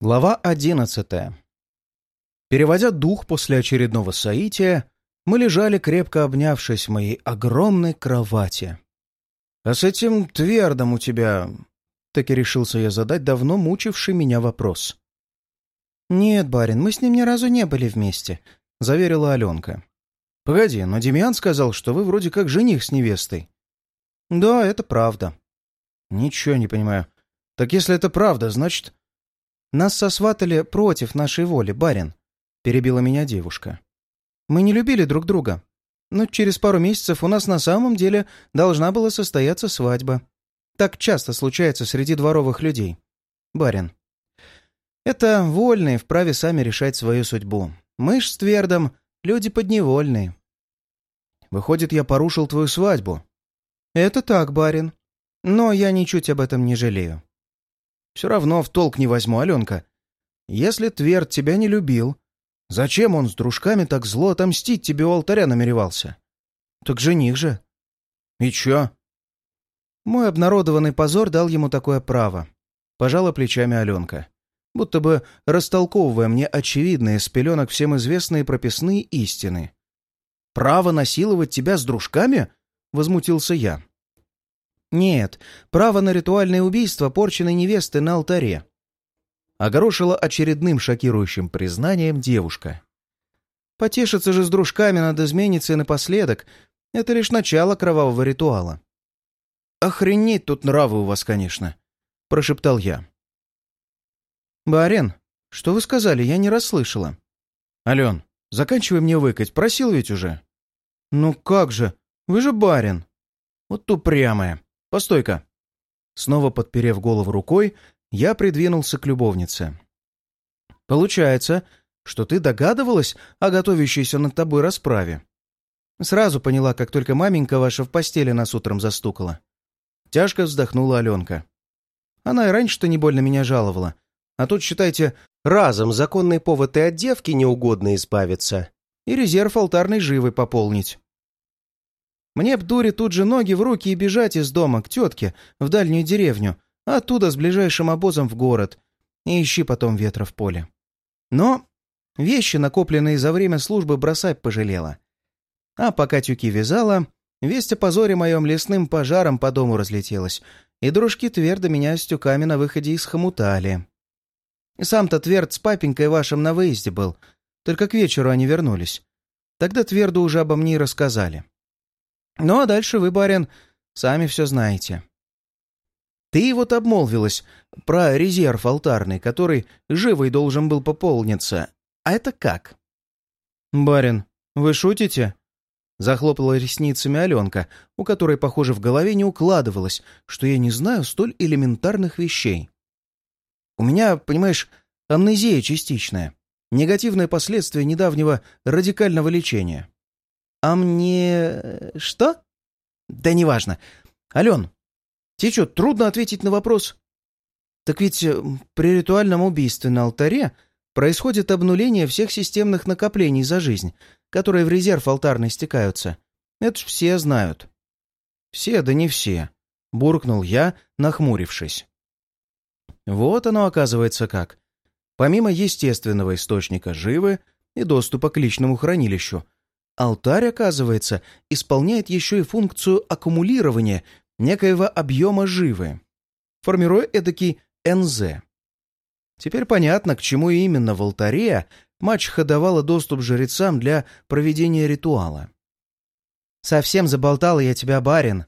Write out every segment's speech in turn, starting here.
Глава одиннадцатая. Переводя дух после очередного соития, мы лежали, крепко обнявшись в моей огромной кровати. «А с этим твердом у тебя...» Так и решился я задать давно мучивший меня вопрос. «Нет, барин, мы с ним ни разу не были вместе», — заверила Аленка. «Погоди, но Демьян сказал, что вы вроде как жених с невестой». «Да, это правда». «Ничего не понимаю. Так если это правда, значит, «Нас сосватали против нашей воли, барин», — перебила меня девушка. «Мы не любили друг друга, но через пару месяцев у нас на самом деле должна была состояться свадьба. Так часто случается среди дворовых людей. Барин. Это вольные, вправе сами решать свою судьбу. Мы ж с Твердом люди подневольные». «Выходит, я порушил твою свадьбу?» «Это так, барин. Но я ничуть об этом не жалею. Все равно в толк не возьму, Аленка. Если Тверд тебя не любил, зачем он с дружками так зло отомстить тебе у алтаря намеревался? Так жених же. И чё? Мой обнародованный позор дал ему такое право. Пожала плечами Аленка. Будто бы растолковывая мне очевидные с пеленок всем известные прописные истины. «Право насиловать тебя с дружками?» — возмутился я. «Нет, право на ритуальное убийство порченной невесты на алтаре», — огорошила очередным шокирующим признанием девушка. «Потешиться же с дружками над изменницей напоследок — это лишь начало кровавого ритуала». «Охренеть тут нравы у вас, конечно», — прошептал я. «Барин, что вы сказали? Я не расслышала». «Ален, заканчивай мне выкать, просил ведь уже». «Ну как же, вы же барин». «Вот упрямая». «Постой-ка!» Снова подперев голову рукой, я придвинулся к любовнице. «Получается, что ты догадывалась о готовящейся над тобой расправе?» Сразу поняла, как только маменька ваша в постели нас утром застукала. Тяжко вздохнула Аленка. Она и раньше-то не больно меня жаловала. А тут, считайте, разом законный повод и от девки неугодно избавиться, и резерв алтарной живы пополнить. Мне б дури тут же ноги в руки и бежать из дома к тетке в дальнюю деревню, а оттуда с ближайшим обозом в город. И ищи потом ветра в поле. Но вещи, накопленные за время службы, бросать пожалела. А пока тюки вязала, весть о позоре моем лесным пожаром по дому разлетелась, и дружки твердо меня с тюками на выходе исхомутали. Сам-то Тверд с папенькой вашим на выезде был, только к вечеру они вернулись. Тогда Тверду уже обо мне и рассказали. Ну а дальше вы, барин, сами все знаете. Ты вот обмолвилась про резерв алтарный, который живой должен был пополниться. А это как? Барин, вы шутите? Захлопала ресницами Аленка, у которой, похоже, в голове не укладывалось, что я не знаю столь элементарных вещей. У меня, понимаешь, амнезия частичная. Негативное последствие недавнего радикального лечения. «А мне... что?» «Да неважно. Ален, тебе что, трудно ответить на вопрос?» «Так ведь э, при ритуальном убийстве на алтаре происходит обнуление всех системных накоплений за жизнь, которые в резерв алтарный стекаются. Это ж все знают». «Все, да не все», — буркнул я, нахмурившись. Вот оно оказывается как. Помимо естественного источника живы и доступа к личному хранилищу — Алтарь, оказывается, исполняет еще и функцию аккумулирования некоего объема живы, формируя эдакий НЗ. Теперь понятно, к чему именно в алтаре мачеха давала доступ жрецам для проведения ритуала. «Совсем заболтала я тебя, барин!»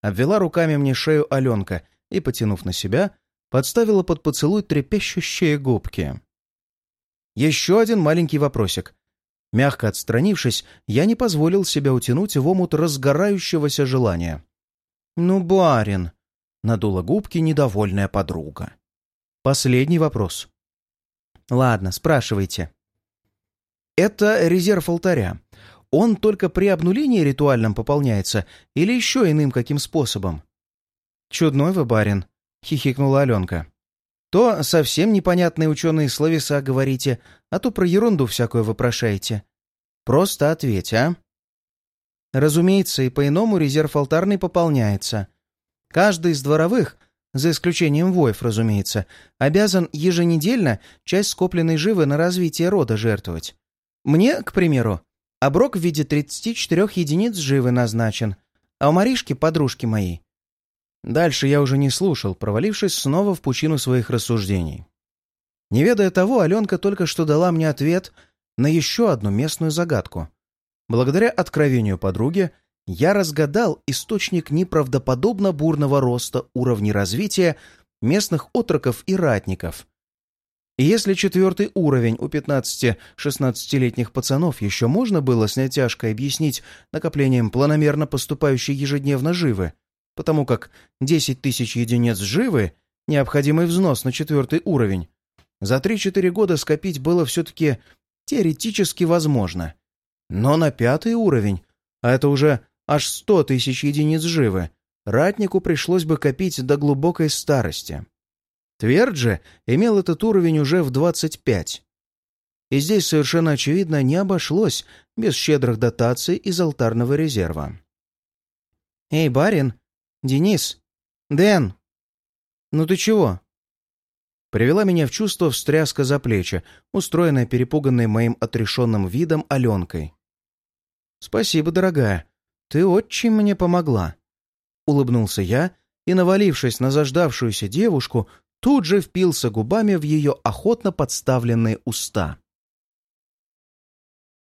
Обвела руками мне шею Аленка и, потянув на себя, подставила под поцелуй трепещущие губки. Еще один маленький вопросик. Мягко отстранившись, я не позволил себя утянуть в омут разгорающегося желания. «Ну, барин!» — надула губки недовольная подруга. «Последний вопрос». «Ладно, спрашивайте». «Это резерв алтаря. Он только при обнулении ритуальном пополняется или еще иным каким способом?» «Чудной вы, барин», — хихикнула Аленка. То совсем непонятные ученые словеса говорите, а то про ерунду всякую вопрошаете. Просто ответь, а? Разумеется, и по-иному резерв алтарный пополняется. Каждый из дворовых за исключением воев, разумеется, обязан еженедельно часть скопленной живы на развитие рода жертвовать. Мне, к примеру, оброк в виде 34 единиц живы назначен, а у Маришки, подружки моей. Дальше я уже не слушал, провалившись снова в пучину своих рассуждений. Не ведая того, Аленка только что дала мне ответ на еще одну местную загадку. Благодаря откровению подруги я разгадал источник неправдоподобно бурного роста уровней развития местных отроков и ратников. И если четвертый уровень у 15-16-летних пацанов еще можно было с натяжкой объяснить накоплением планомерно поступающей ежедневно живы, потому как 10 тысяч единиц живы — необходимый взнос на четвертый уровень, за 3-4 года скопить было все-таки теоретически возможно. Но на пятый уровень, а это уже аж 100 тысяч единиц живы, ратнику пришлось бы копить до глубокой старости. Тверд же имел этот уровень уже в 25. И здесь совершенно очевидно не обошлось без щедрых дотаций из алтарного резерва. «Эй, барин! Денис! Дэн! Ну ты чего?» Привела меня в чувство встряска за плечи, устроенная перепуганной моим отрешенным видом Аленкой. «Спасибо, дорогая. Ты очень мне помогла». Улыбнулся я и, навалившись на заждавшуюся девушку, тут же впился губами в ее охотно подставленные уста.